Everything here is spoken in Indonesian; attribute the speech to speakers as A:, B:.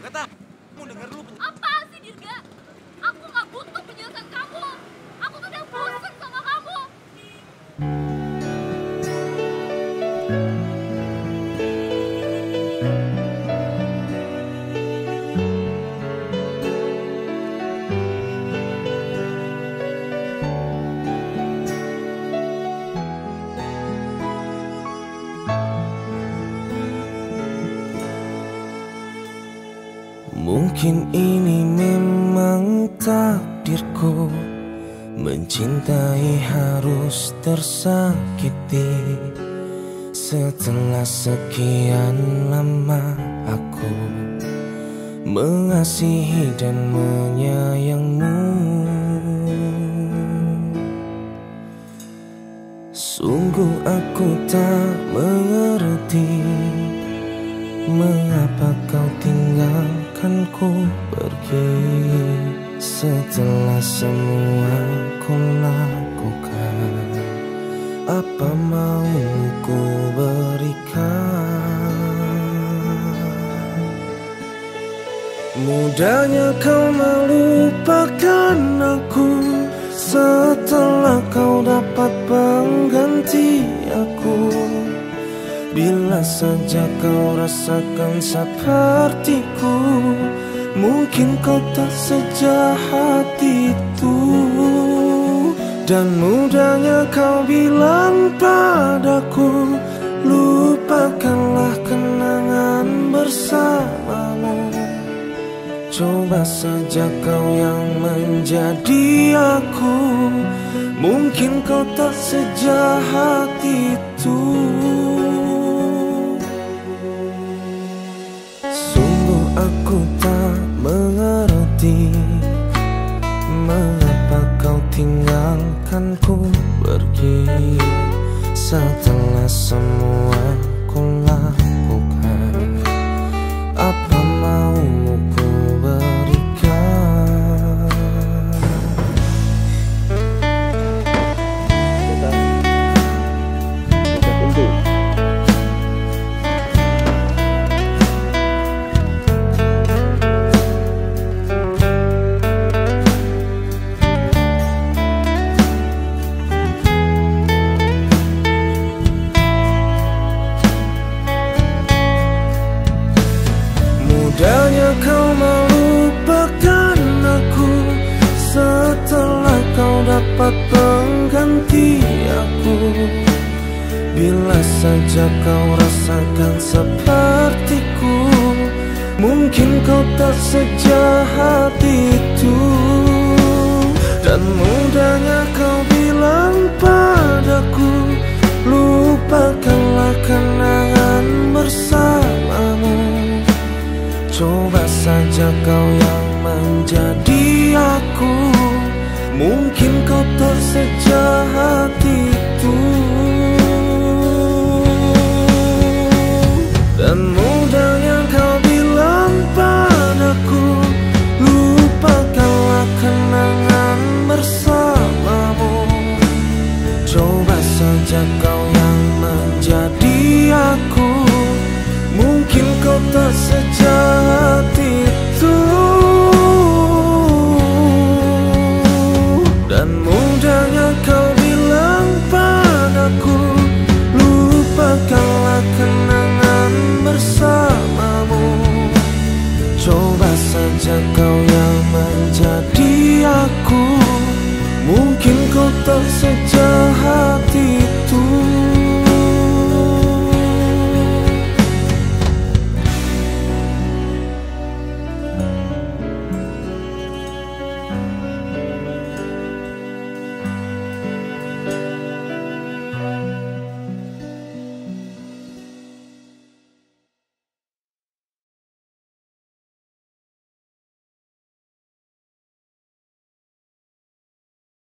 A: Agatha, mau denger lu
B: Apa sih Dirga? Aku gak butuh penjelasan kamu. Aku tuh udah bosan sama kamu.
C: Mungkin ini memang takdirku. Mencintai harus tersakiti. Setelah sekian lama aku Mengasihi dan menyayangmu. Sungguh aku tak mengerti Mengapa kau tinggalkanku pergi. Setelah semua kau lakukan Apa mau ku berikan? Mudahnya kau melupakan aku. Setelah kau dapat pengganti aku Bila saja kau rasakan sepertiku Mungkin kau tak sejahat itu. Dan mudahnya kau bilang padaku Lupakanlah kenangan bersamamu. Coba saja kau yang menjadi aku Mungkin kau tak sejahat itu Setelah semua dapat pengganti aku? Bila saja kau rasakan sepertiku Mungkin kau tak sejahat itu. Dan mudahnya kau bilang padaku Lupakanlah kenangan bersamamu. Coba saja kau yang menjadi aku Mungkin kau sejahat itu. Dan mudahnya kau bilang padaku Lupakanlah kenangan bersamamu. Coba saja kau yang menjadi aku. Mungkin kau sejahat saja kau yang menjadi aku Mungkin kau tak sejahat.